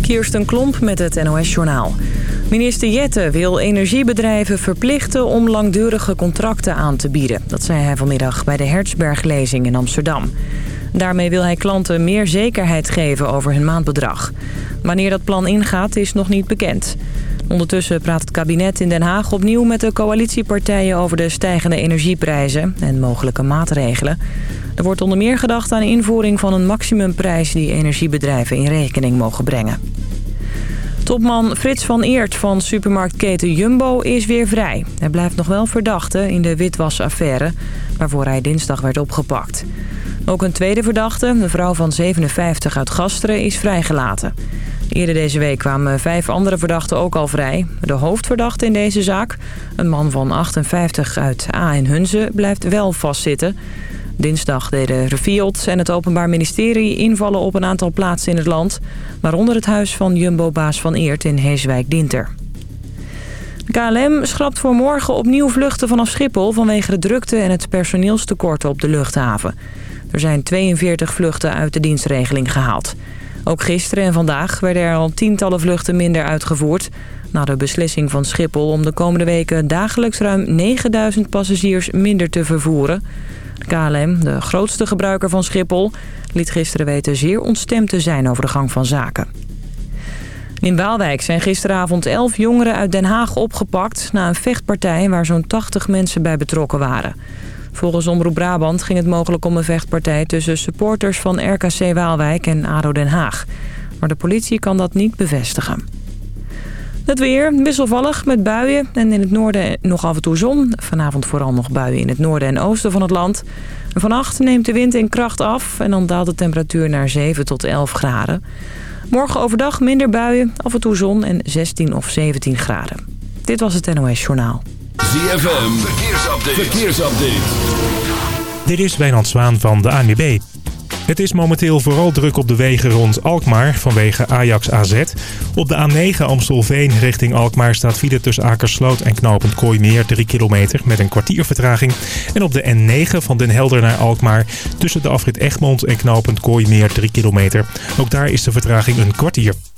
Kirsten Klomp met het NOS-journaal. Minister Jette wil energiebedrijven verplichten om langdurige contracten aan te bieden. Dat zei hij vanmiddag bij de Hertzberg-lezing in Amsterdam. Daarmee wil hij klanten meer zekerheid geven over hun maandbedrag. Wanneer dat plan ingaat is nog niet bekend. Ondertussen praat het kabinet in Den Haag opnieuw met de coalitiepartijen over de stijgende energieprijzen en mogelijke maatregelen. Er wordt onder meer gedacht aan invoering van een maximumprijs die energiebedrijven in rekening mogen brengen. Topman Frits van Eert van supermarktketen Jumbo is weer vrij. Hij blijft nog wel verdachte in de witwasaffaire, waarvoor hij dinsdag werd opgepakt. Ook een tweede verdachte, een vrouw van 57 uit Gasteren, is vrijgelaten. Eerder deze week kwamen vijf andere verdachten ook al vrij. De hoofdverdachte in deze zaak, een man van 58 uit A en Hunze, blijft wel vastzitten. Dinsdag deden Refiot en het Openbaar Ministerie invallen op een aantal plaatsen in het land... waaronder het huis van Jumbo-baas Van Eert in Heeswijk-Dinter. KLM schrapt voor morgen opnieuw vluchten vanaf Schiphol... vanwege de drukte en het personeelstekort op de luchthaven. Er zijn 42 vluchten uit de dienstregeling gehaald. Ook gisteren en vandaag werden er al tientallen vluchten minder uitgevoerd... na de beslissing van Schiphol om de komende weken dagelijks ruim 9000 passagiers minder te vervoeren... KLM, de grootste gebruiker van Schiphol, liet gisteren weten zeer ontstemd te zijn over de gang van zaken. In Waalwijk zijn gisteravond elf jongeren uit Den Haag opgepakt... na een vechtpartij waar zo'n 80 mensen bij betrokken waren. Volgens Omroep Brabant ging het mogelijk om een vechtpartij... tussen supporters van RKC Waalwijk en ADO Den Haag. Maar de politie kan dat niet bevestigen. Het weer wisselvallig met buien en in het noorden nog af en toe zon. Vanavond vooral nog buien in het noorden en oosten van het land. Vannacht neemt de wind in kracht af en dan daalt de temperatuur naar 7 tot 11 graden. Morgen overdag minder buien, af en toe zon en 16 of 17 graden. Dit was het NOS Journaal. ZFM, verkeersupdate. verkeersupdate. Dit is Wijnand Zwaan van de ANWB. Het is momenteel vooral druk op de wegen rond Alkmaar vanwege Ajax AZ. Op de A9 Amstelveen richting Alkmaar staat file tussen Akersloot en knooppunt Kooimeer 3 kilometer met een kwartier vertraging. En op de N9 van Den Helder naar Alkmaar tussen de afrit Egmond en knooppunt Kooimeer 3 kilometer. Ook daar is de vertraging een kwartier.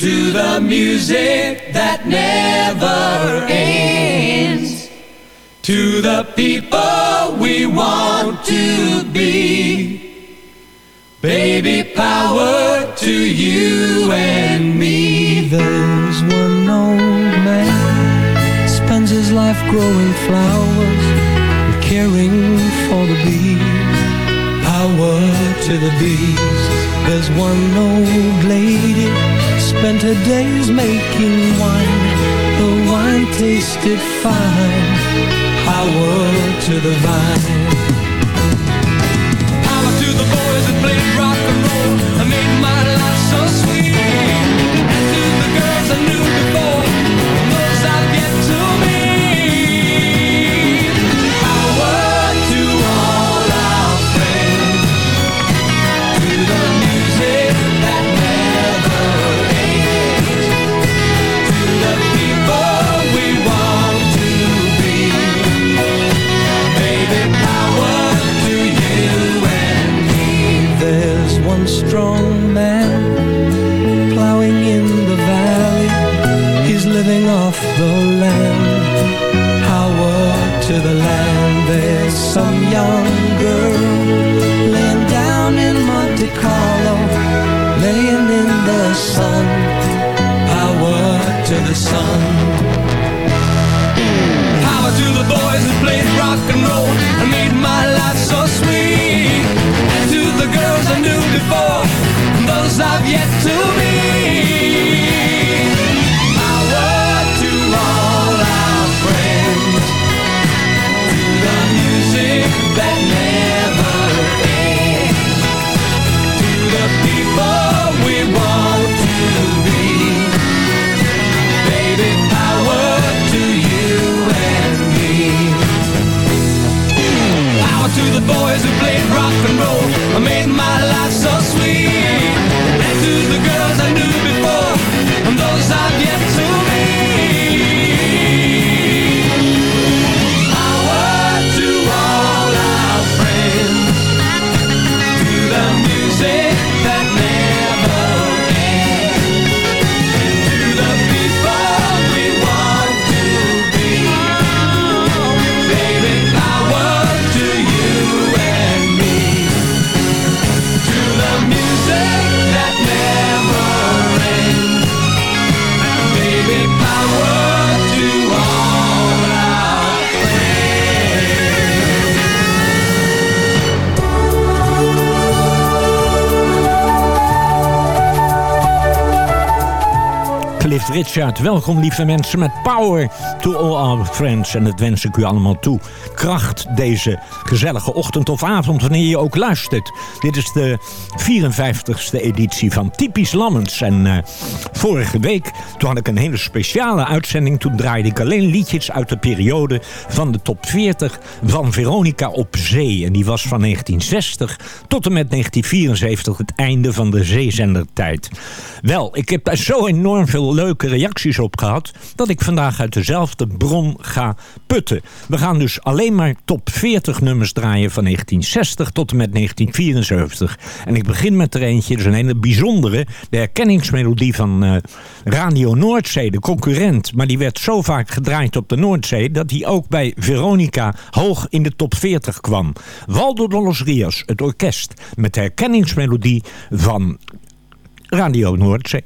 To the music that never ends. To the people we want to be. Baby power to you and me. There's one old man spends his life growing flowers and caring for the bees. Power to the bees. There's one old lady spent her days making wine. The wine tasted fine. Power to the vine. Richard, welkom lieve mensen met Power to all our friends. En dat wens ik u allemaal toe. Kracht deze gezellige ochtend of avond, wanneer je ook luistert. Dit is de 54ste editie van Typisch Lammens. En eh, vorige week, toen had ik een hele speciale uitzending. Toen draaide ik alleen liedjes uit de periode van de top 40 van Veronica op Zee. En die was van 1960 tot en met 1974 het einde van de zeezendertijd. Wel, ik heb daar zo enorm veel reacties op gehad... dat ik vandaag uit dezelfde bron ga putten. We gaan dus alleen maar top 40 nummers draaien van 1960 tot en met 1974. En ik begin met er eentje, is een hele bijzondere... de herkenningsmelodie van eh, Radio Noordzee, de concurrent. Maar die werd zo vaak gedraaid op de Noordzee... dat die ook bij Veronica hoog in de top 40 kwam. Waldo de los Rios, het orkest... met de herkenningsmelodie van Radio Noordzee.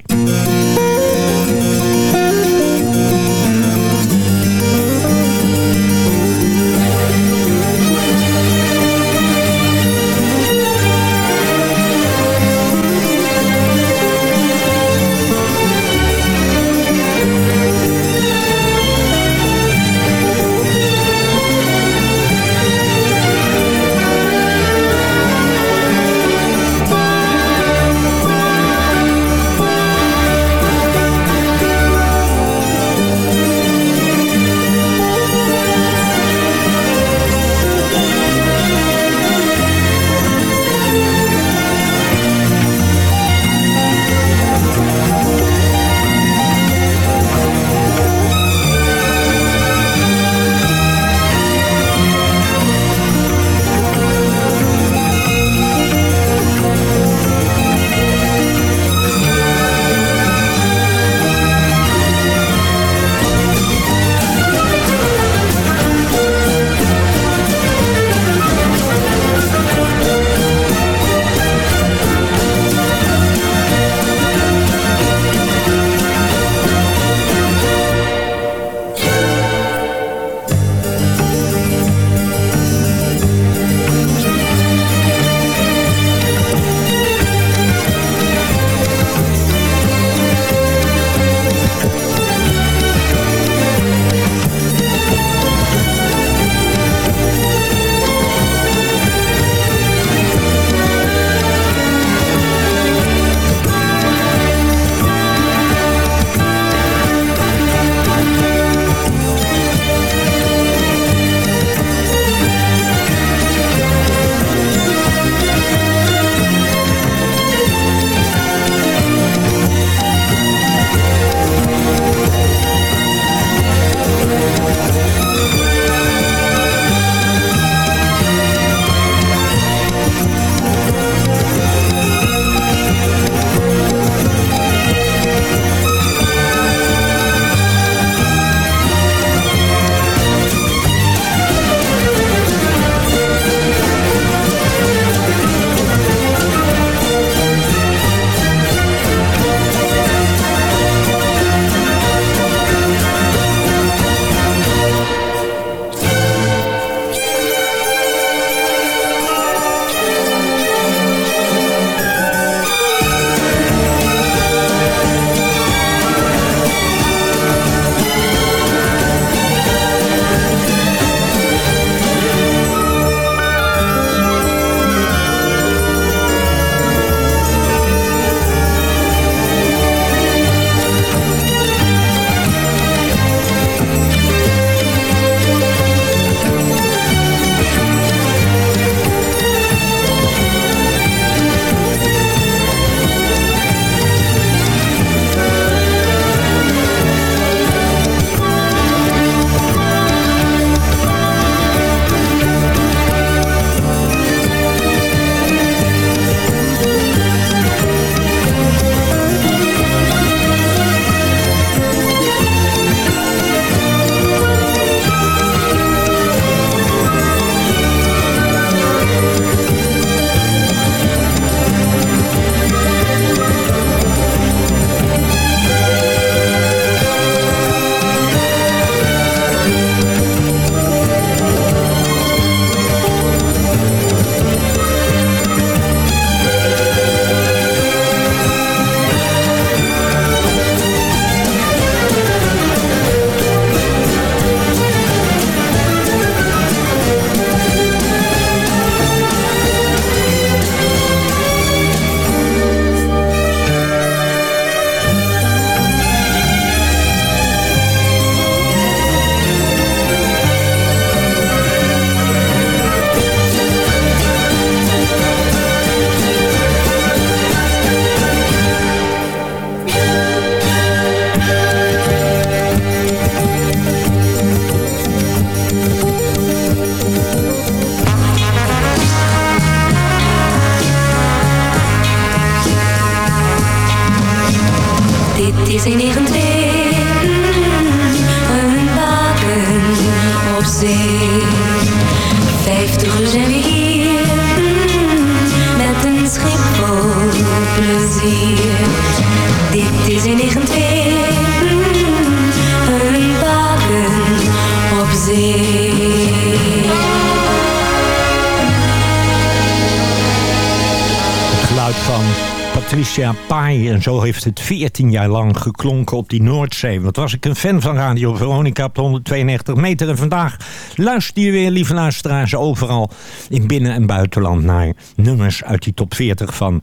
En zo heeft het 14 jaar lang geklonken op die Noordzee. Wat was ik een fan van Radio Veronica op de 192 meter. En vandaag luister je weer, lieve luisteraars, overal in binnen- en buitenland naar nummers uit die top 40 van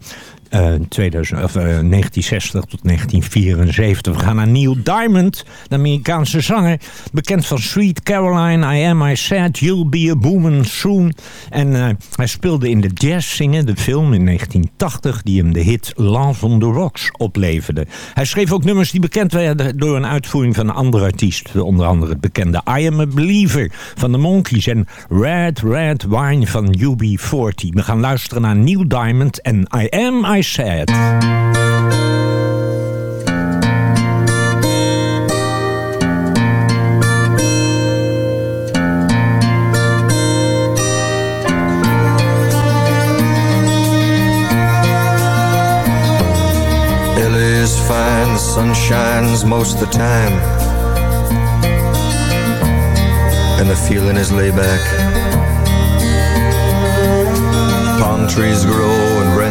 eh, 2000, of, eh, 1960 tot 1974. We gaan naar Neil Diamond, de Amerikaanse zanger. Bekend van Sweet Caroline, I Am I Sad, You'll Be a Woman Soon. En eh, hij speelde in de Jazz Singer, de film in 1980... die hem de hit Love on the Rocks opleverde. Hij schreef ook nummers die bekend werden door een uitvoering van een andere artiest. Onder andere het bekende I Am a Believer van de Monkees... en Red Red Wine van UB40. We gaan luisteren naar Neil Diamond en I Am I Is fine, the sun shines most of the time. And the feeling is laid back. Palm trees grow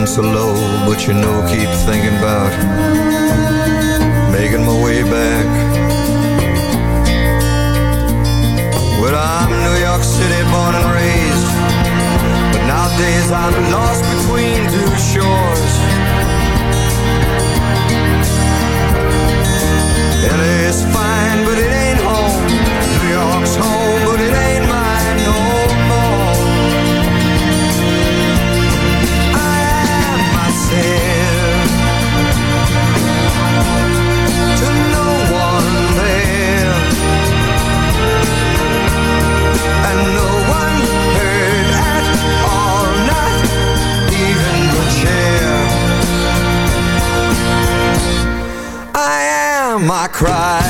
rents are low, but you know, keep thinking about making my way back. Well, I'm New York City born and raised, but nowadays I'm lost between two shores. LA's fine, am,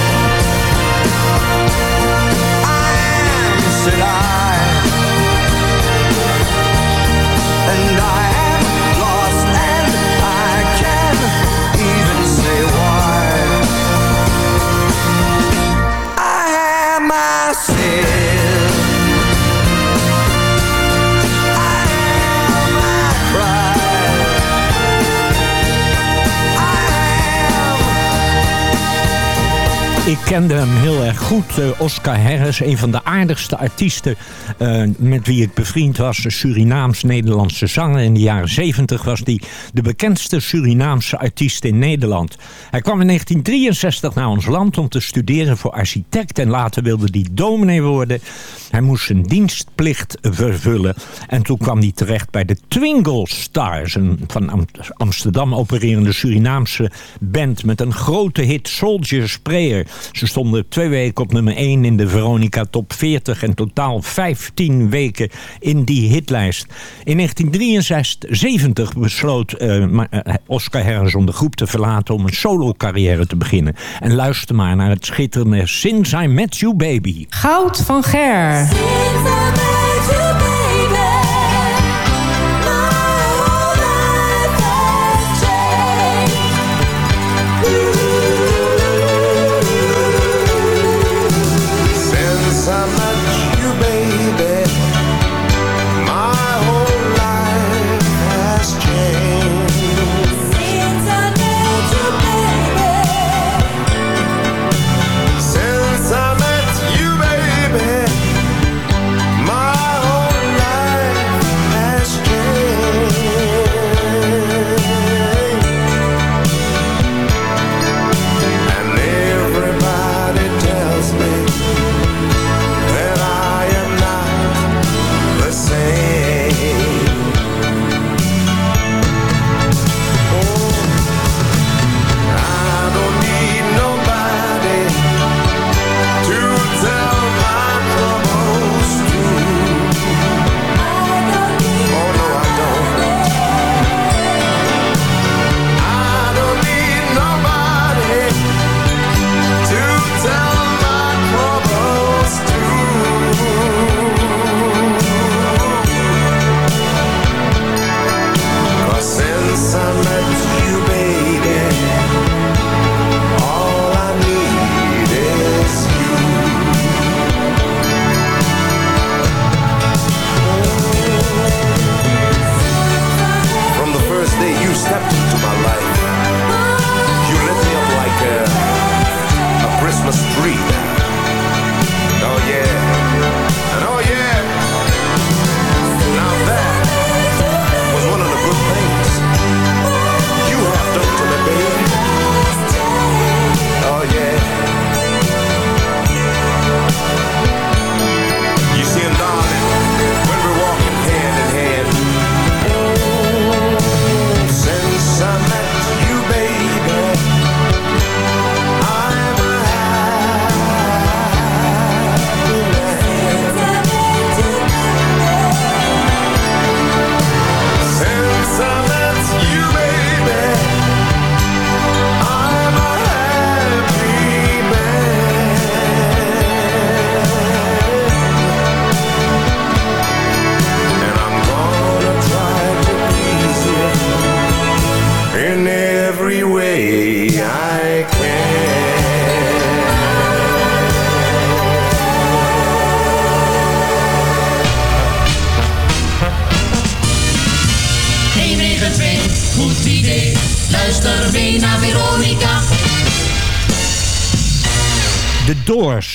Am, said I. Ik kende hem heel erg goed. eh, Oscar Harris, een van de aardigste artiesten eh, met wie ik bevriend was. Surinaams-Nederlandse zanger. In de jaren 70 was hij de bekendste Surinaamse artiest in Nederland. Hij kwam in 1963 naar ons land om te studeren voor architect. En later wilde hij dominee worden. Hij moest zijn dienstplicht vervullen. En toen kwam hij terecht bij de Twingle Stars. Een van Am- Amsterdam opererende Surinaamse band met een grote hit Soldier Sprayer. Ze stonden twee weken op nummer 1 in de Veronica Top 40 en totaal 15 weken in die hitlijst. In 1973 besloot eh, eh, Oscar Harris om de groep te verlaten om een solo carrière te beginnen. En luister maar naar het schitterende Since I Met You Baby. Goud van Ger.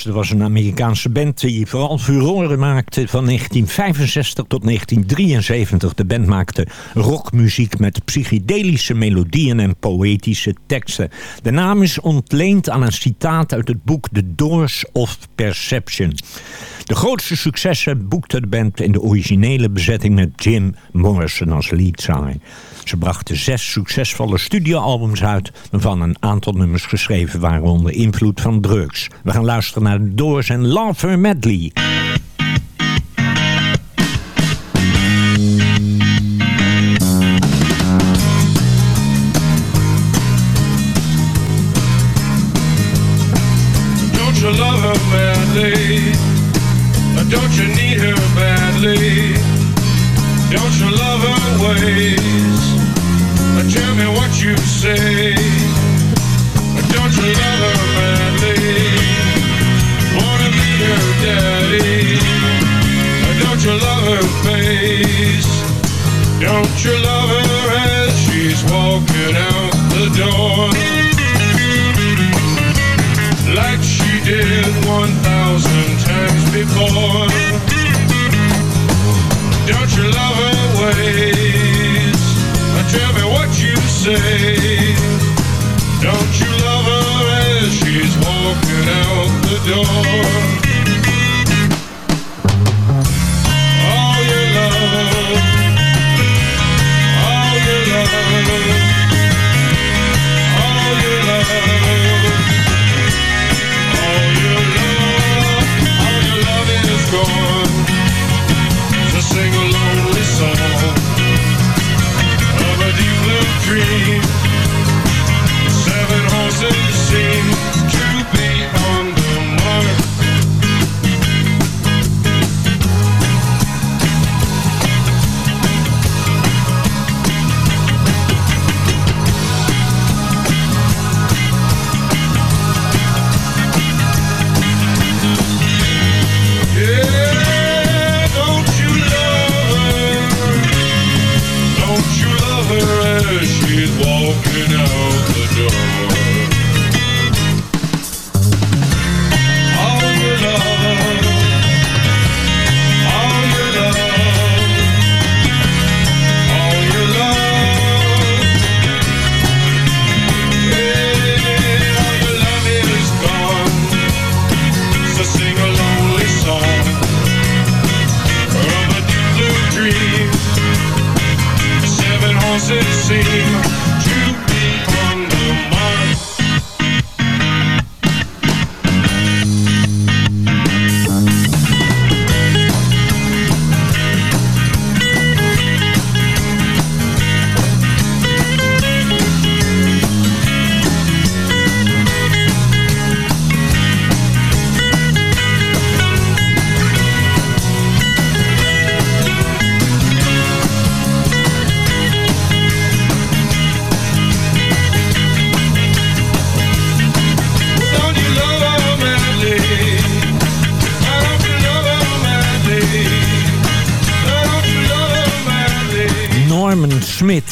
Dat was een Amerikaanse band die vooral furoren maakte van 1965 tot 1973. De band maakte rockmuziek met psychedelische melodieën en poëtische teksten. De naam is ontleend aan een citaat uit het boek The Doors of Perception. De grootste successen boekte de band in de originele bezetting met Jim Morrison als leadzanger. Ze brachten zes succesvolle studioalbums uit... waarvan een aantal nummers geschreven waren onder invloed van drugs. We gaan luisteren naar Doors en Love Medley. out the door.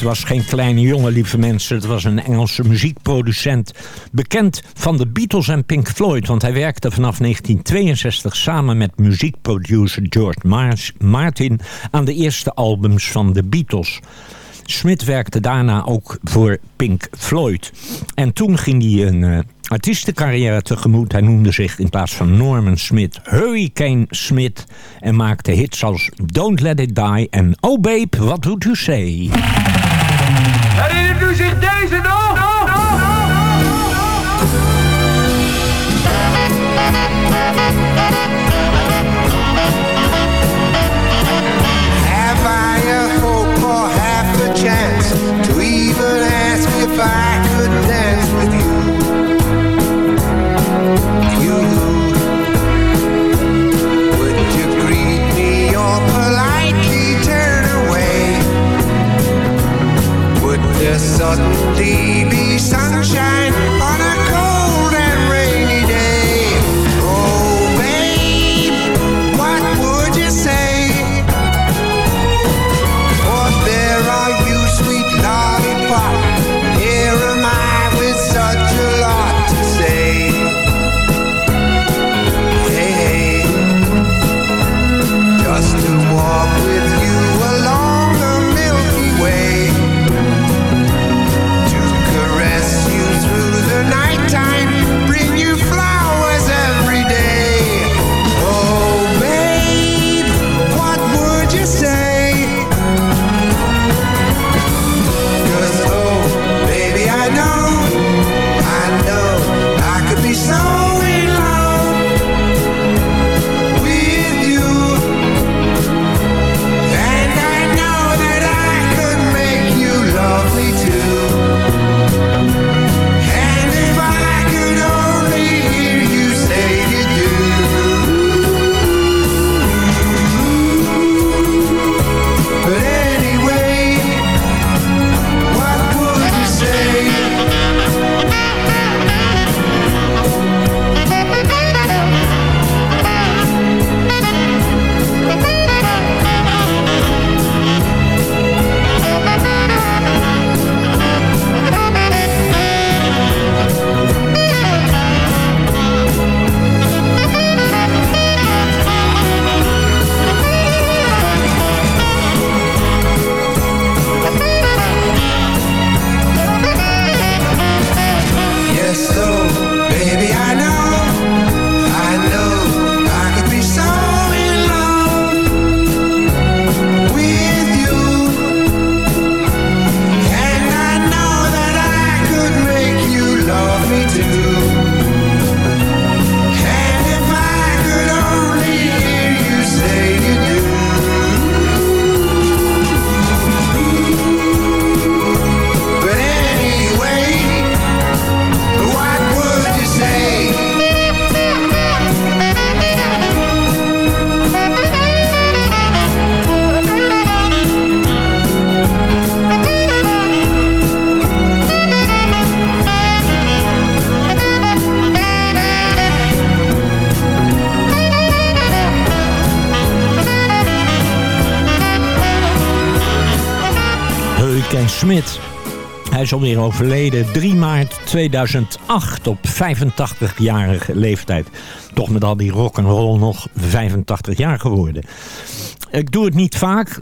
was geen kleine jongen, lieve mensen. Het was een Engelse muziekproducent. Bekend van de Beatles en Pink Floyd. Want hij werkte vanaf 1962 samen met muziekproducer George Martin... aan de eerste albums van de Beatles. Smith werkte daarna ook voor Pink Floyd. En toen ging hij een eh, artiestencarrière tegemoet. Hij noemde zich in plaats van Norman Smith Hurricane Smith. En maakte hits als Don't Let It Die en Oh Babe, What Would You Say? Herinnert u zich deze nog? overleden. 3 maart 2008 op 85-jarige leeftijd. Toch met al die rock and roll nog 85 jaar geworden. Ik doe het niet vaak,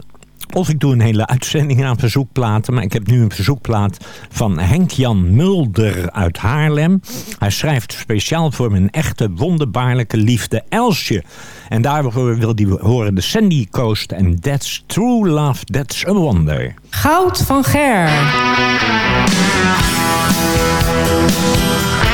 of ik doe een hele uitzending aan verzoekplaten. Maar ik heb nu een verzoekplaat van Henk-Jan Mulder uit Haarlem. Hij schrijft speciaal voor mijn echte wonderbaarlijke liefde Elsje. En daarvoor wil hij horen de Sandy Coast en That's True Love, That's a Wonder. Goud van Ger. Thank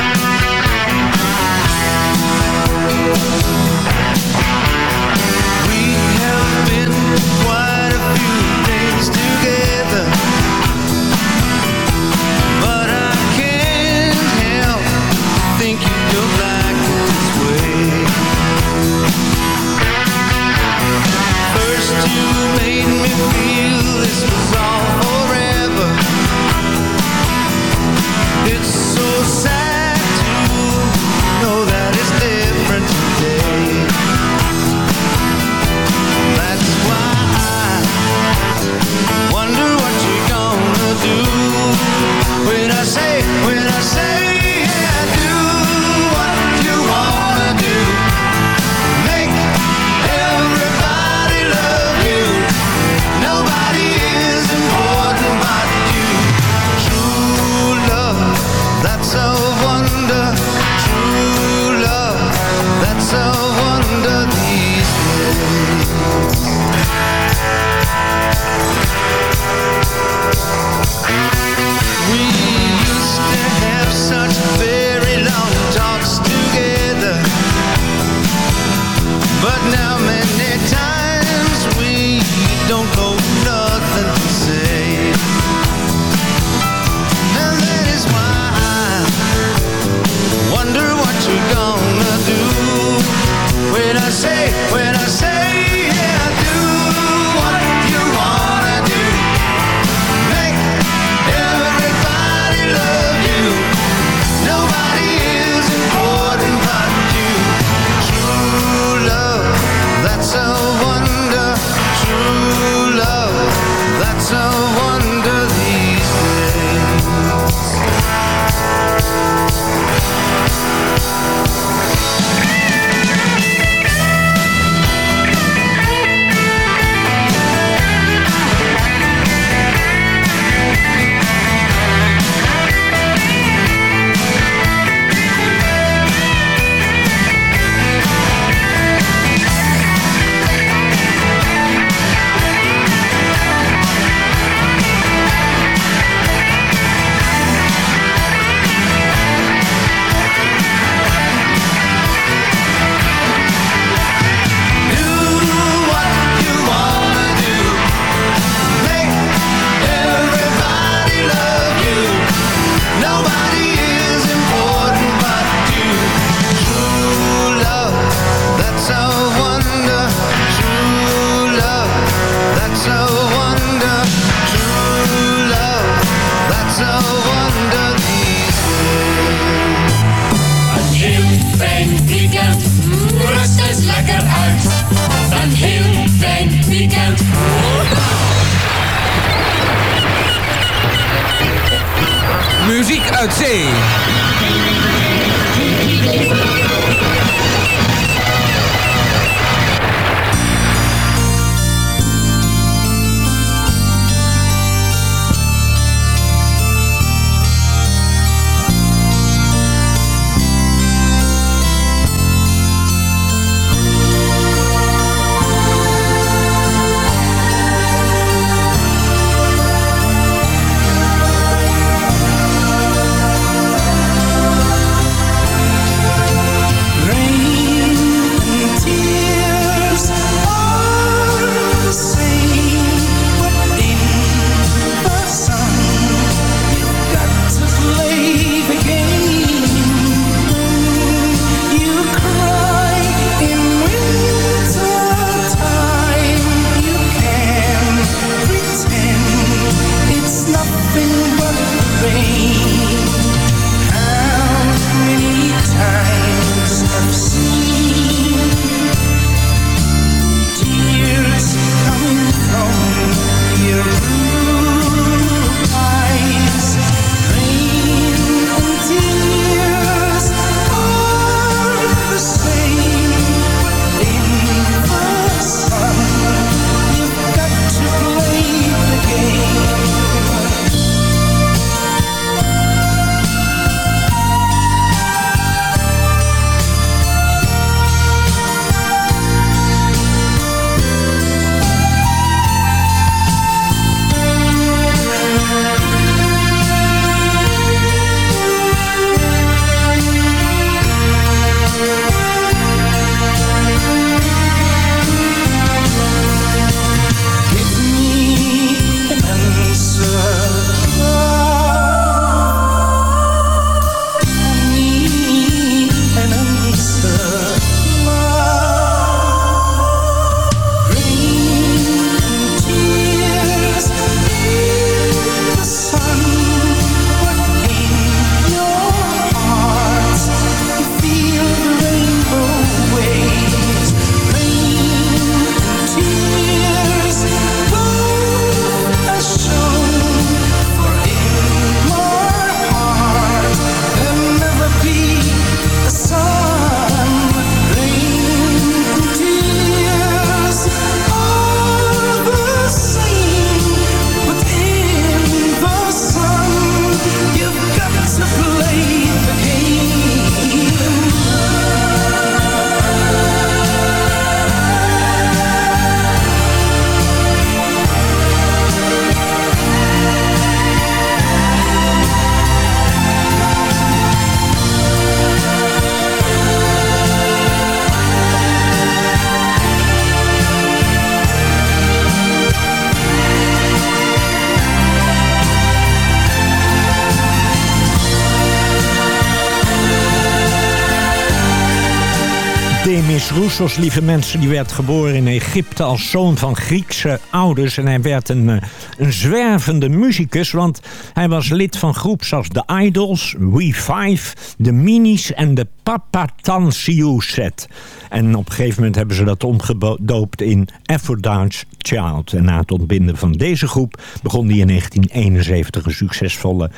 Lieve mensen, die werd geboren in Egypte als zoon van Griekse ouders. En hij werd een, eh, een zwervende muzikus, want hij was lid van groepen als The Idols, We Five, The Minis en de Papatansiou Set. En op een gegeven moment hebben ze dat omgedoopt in Aphrodite's Child. En na het ontbinden van deze groep begon hij in 1971 een succesvolle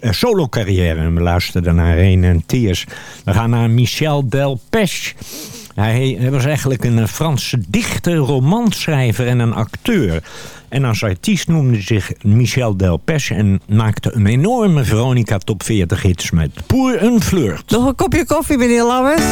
eh, solo carrière. En we luisteren naar Rain en Tears. We gaan naar Michel Delpech. Hij, was eigenlijk een eh, Franse dichter, romanschrijver en een acteur. En als artiest noemde zich Michel Delpech... en maakte een enorme Veronica Top 40 hits met Pour un flirt. Nog een kopje koffie, meneer Lammers?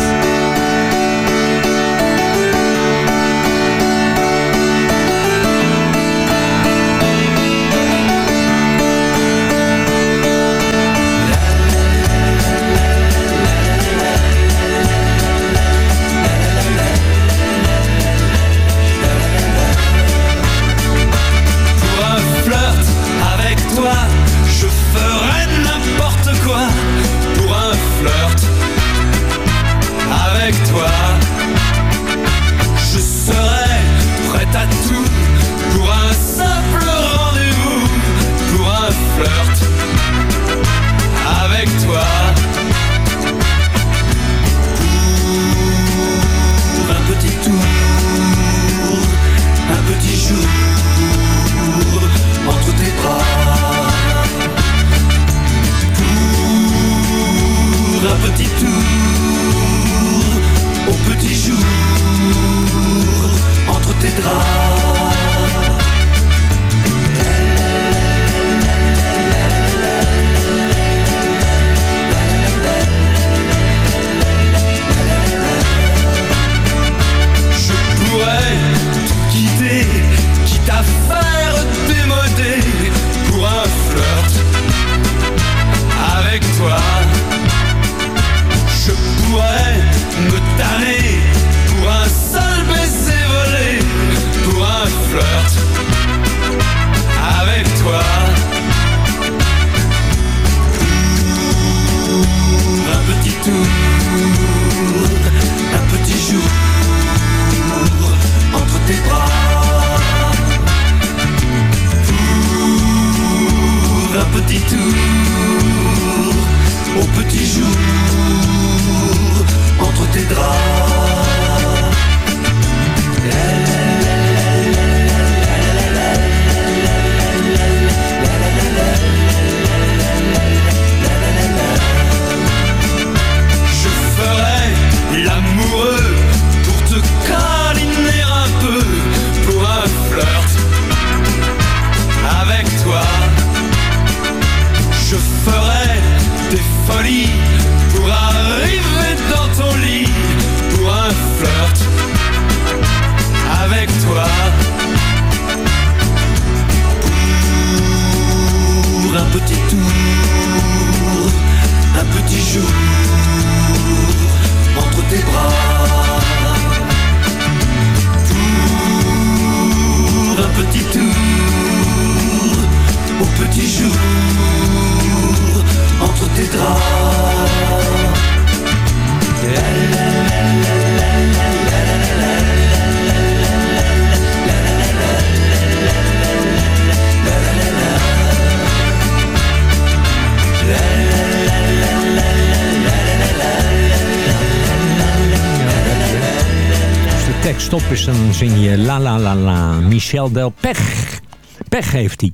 La la la la. Michel Delpech. Pech heeft hij.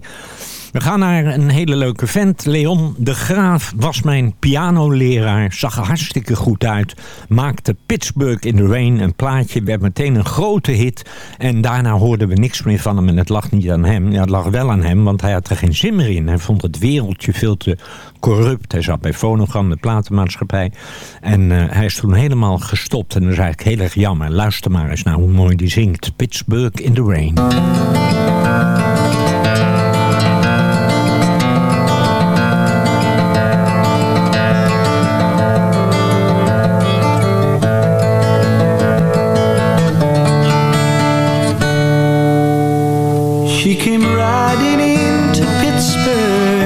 We gaan naar een hele leuke vent. Leon de Graaf was mijn pianoleraar. Zag er hartstikke goed uit. Maakte Pittsburgh in the Rain een plaatje. Werd meteen een grote hit. En daarna hoorden we niks meer van hem. En het lag niet aan hem. Ja, het lag wel aan hem, want hij had er geen zin meer in. Hij vond het wereldje veel te corrupt. Hij zat bij Phonogram, de platenmaatschappij. En eh, hij is toen helemaal gestopt. En dat is eigenlijk heel erg jammer. Luister maar eens naar hoe mooi die zingt. Pittsburgh in the Rain. She came riding into Pittsburgh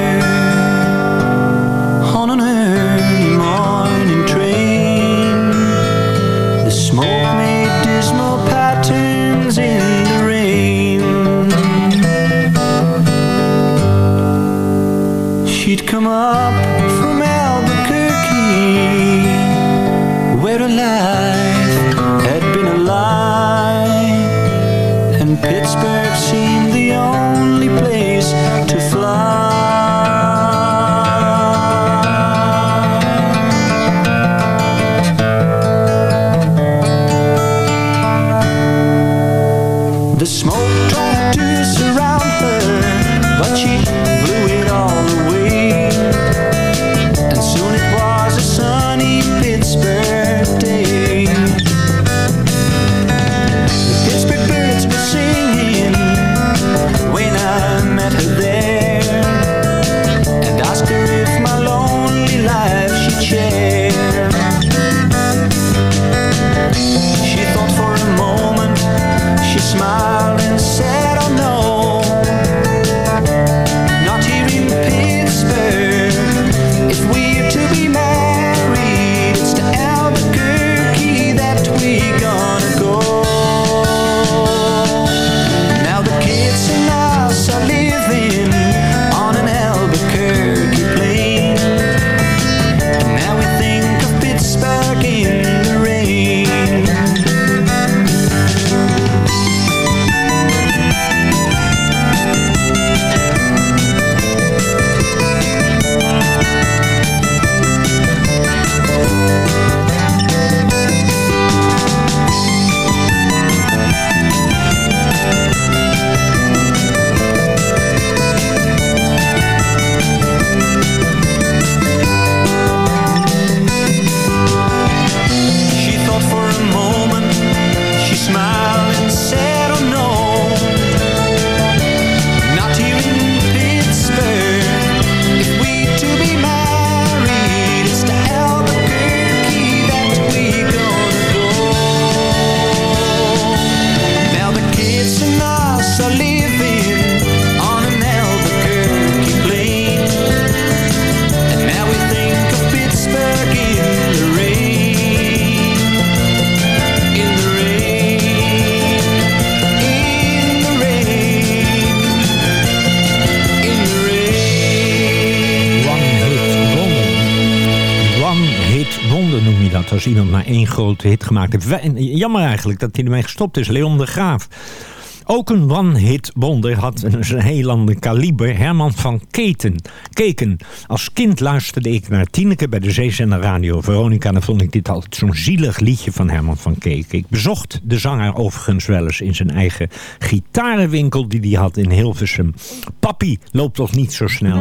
maar één grote hit gemaakt Jammer eigenlijk dat hij ermee gestopt is. Leon de Graaf. Ook een one-hit wonder had een heel ander kaliber. Herman van Keten. Keken. Als kind luisterde ik naar Tineke bij de zeezender Radio Veronica. En dan vond ik dit altijd zo'n zielig liedje van Herman van Keken. Ik bezocht de zanger overigens wel eens in zijn eigen gitarenwinkel die hij had in Hilversum. Papi loopt toch niet zo snel.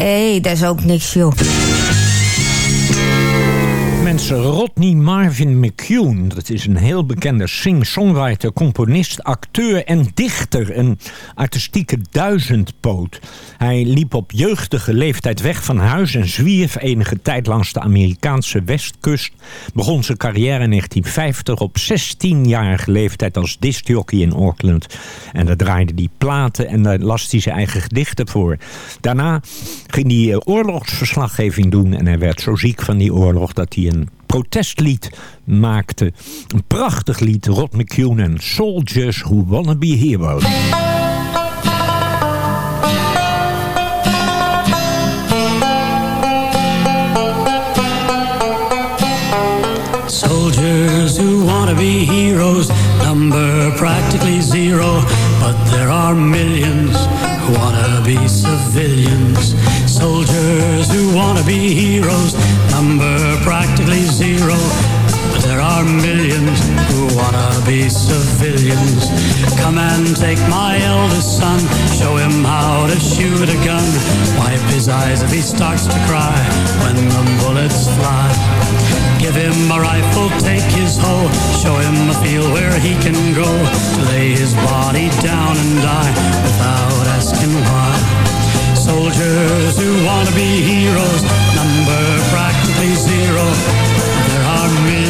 Nee, dat is ook niks, joh. Rodney Marvin McCune, dat is een heel bekende sing-songwriter, componist, acteur en dichter. Een artistieke duizendpoot. Hij liep op jeugdige leeftijd weg van huis en zwierf enige tijd langs de Amerikaanse westkust. Begon zijn carrière in 1950 op 16-jarige leeftijd als discjockey in Auckland. En daar draaide hij platen en daar las hij zijn eigen gedichten voor. Daarna ging hij eh, oorlogsverslaggeving doen en hij werd zo ziek van die oorlog dat hij een protestlied maakte. Een prachtig lied, Rod McCune en Soldiers Who Wanna Be Heroes. Soldiers who want to be heroes number practically zero, but there are millions who want to be civilians. Soldiers who want to be heroes number practically zero, but there are millions who want to be civilians. Come and take my eldest son, show him how to shoot a gun, wipe his eyes if he starts to cry when the bullets fly. Give him a rifle, take his hoe, show him a field where he can go to lay his body down and die without asking why. Soldiers who want to be heroes number practically zero. There are millions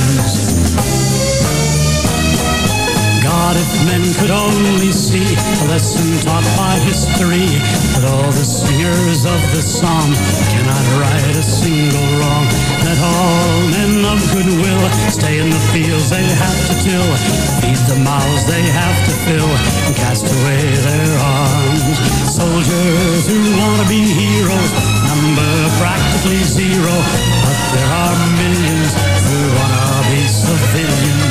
God, if men could only see a lesson taught by history, that all the singers of the song cannot right a single wrong. That all men of goodwill stay in the fields they have to till, feed the mouths they have to fill, and cast away their arms. Soldiers who want to be heroes, number practically zero, but there are millions who want to be civilians.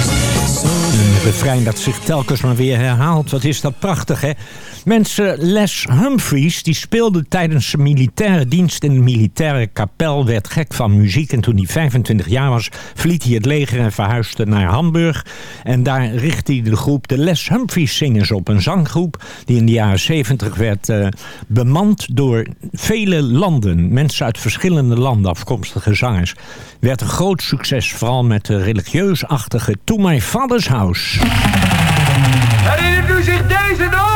Een refrein dat zich telkens maar weer herhaalt. Wat is dat prachtig, hè? Mensen, Les Humphries, die speelde tijdens zijn militaire dienst in de militaire kapel, werd gek van muziek. En toen hij 25 jaar was, verliet hij het leger en verhuisde naar Hamburg. En daar richtte hij de groep de Les Humphries Singers op. Een zanggroep die in de jaren 70 werd eh, bemand door vele landen. Mensen uit verschillende landen, afkomstige zangers. Werd een groot succes, vooral met de religieus-achtige To My Father's House. Herinnert u zich deze nog?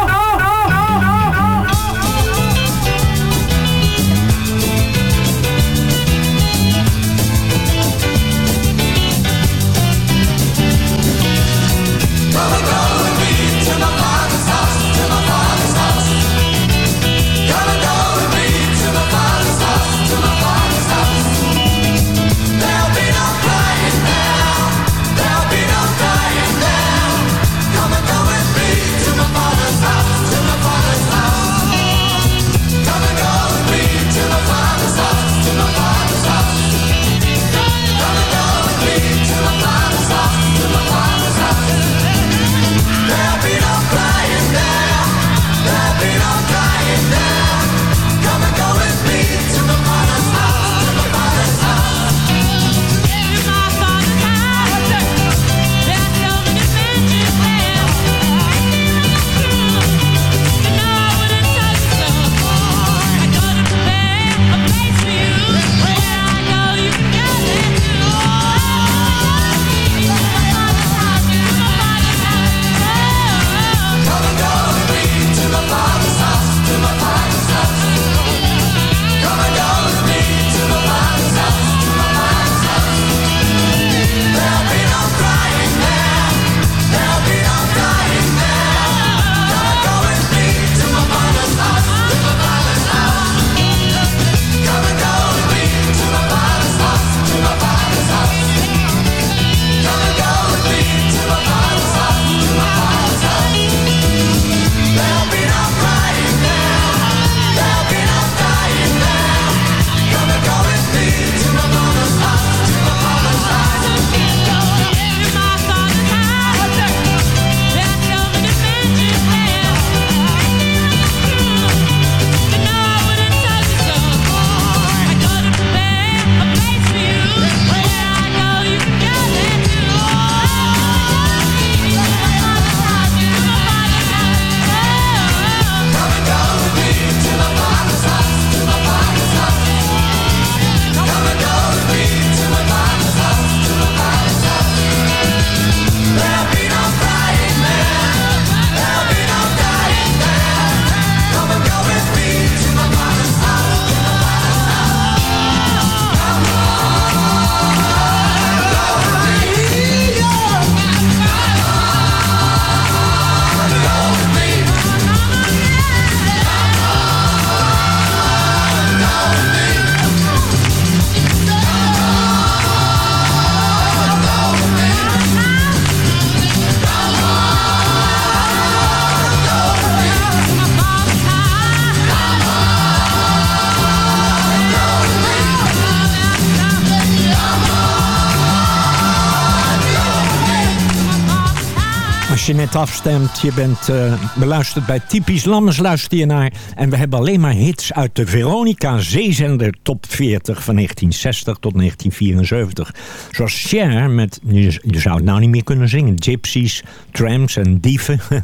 Afstemt, je bent eh, beluisterd bij Typisch Lammers, luister je naar. En we hebben alleen maar hits uit de Veronica Zeezender Top 40 van 1960 tot 1974. Zoals Cher met, je, je zou het nou niet meer kunnen zingen, Gypsies, Trams en Dieven.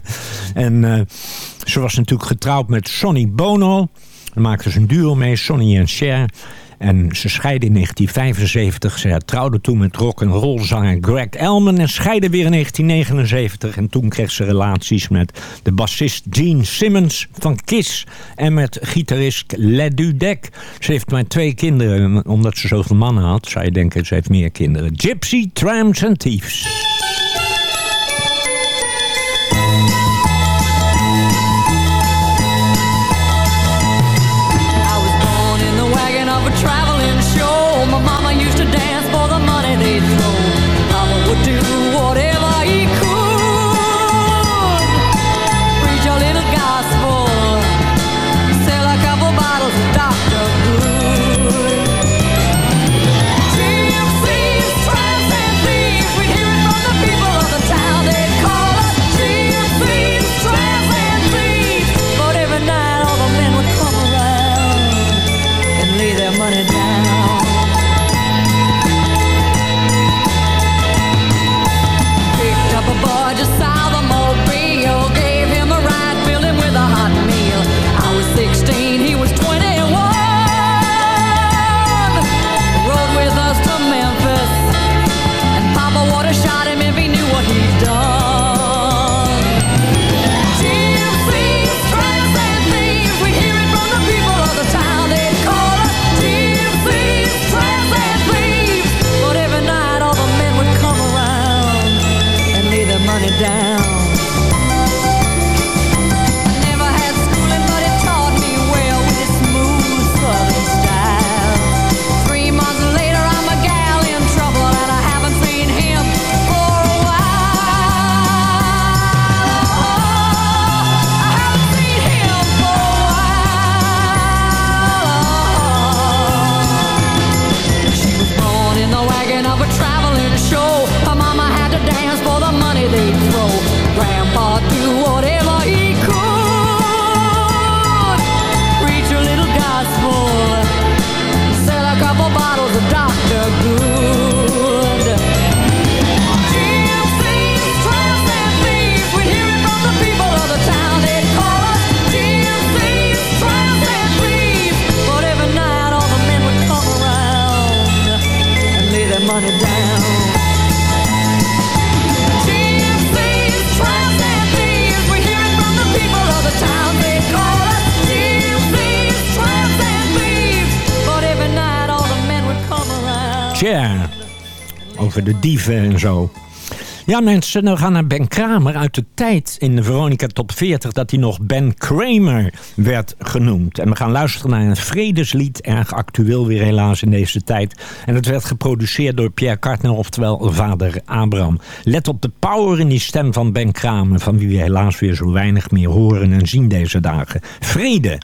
en eh, ze was natuurlijk getrouwd met Sonny Bono. Daar maakten ze een duo mee, Sonny en Cher. En ze scheiden in 1975. Ze trouwde toen met rock'n'roll zanger Greg Elman. En scheiden weer in 1979. En toen kreeg ze relaties met de bassist Gene Simmons van Kiss. En met gitarist Ledu Dek. Ze heeft maar twee kinderen. Omdat ze zoveel mannen had, zou je denken ze heeft meer kinderen. Gypsy, Trams en Thieves. De dieven en zo. Ja mensen, we gaan naar Ben Kramer uit de tijd in de Veronica Top 40... dat hij nog Ben Kramer werd genoemd. En we gaan luisteren naar een vredeslied, erg actueel weer helaas in deze tijd. En het werd geproduceerd door Pierre Kartner, oftewel vader Abraham. Let op de power in die stem van Ben Kramer... van wie we helaas weer zo weinig meer horen en zien deze dagen. Vrede.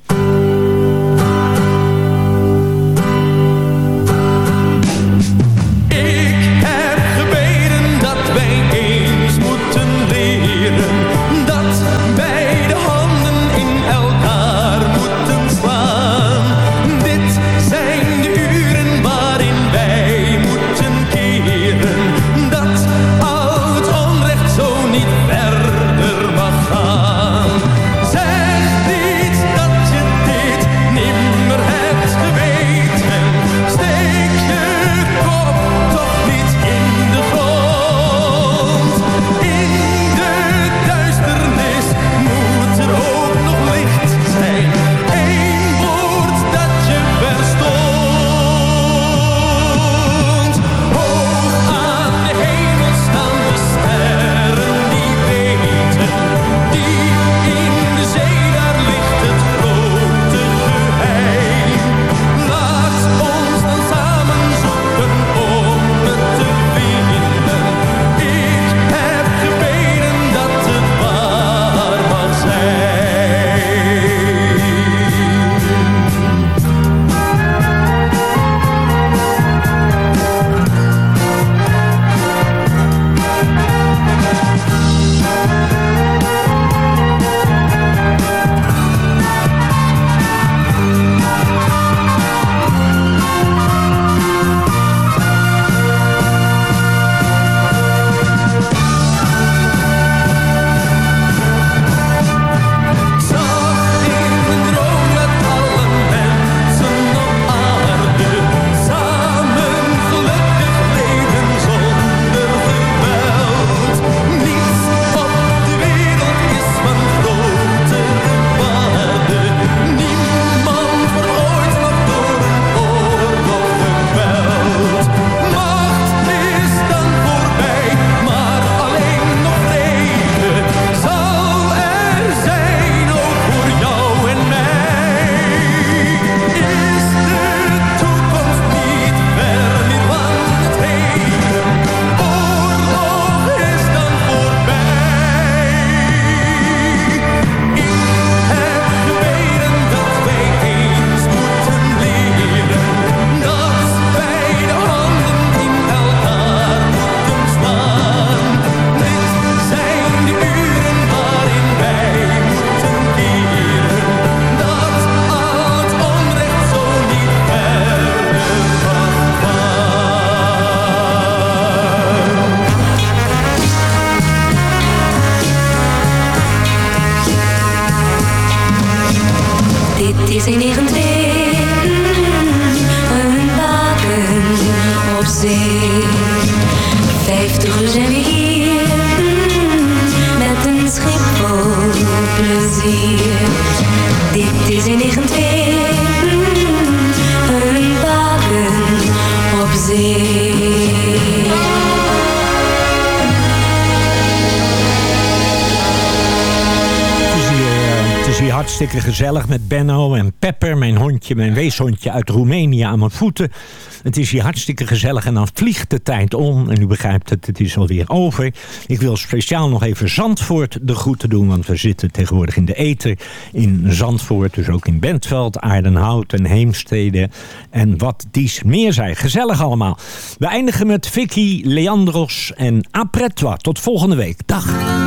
Gezellig met Benno en Pepper, mijn hondje, mijn weeshondje uit Roemenië aan mijn voeten. Het is hier hartstikke gezellig en dan vliegt de tijd om. En u begrijpt het, het is alweer over. Ik wil speciaal nog even Zandvoort de groeten doen, want we zitten tegenwoordig in de Eter in Zandvoort. Dus ook in Bentveld, Aardenhout en Heemstede en wat dies meer zijn. Gezellig allemaal. We eindigen met Vicky, Leandros en Après toi. Tot volgende week. Dag.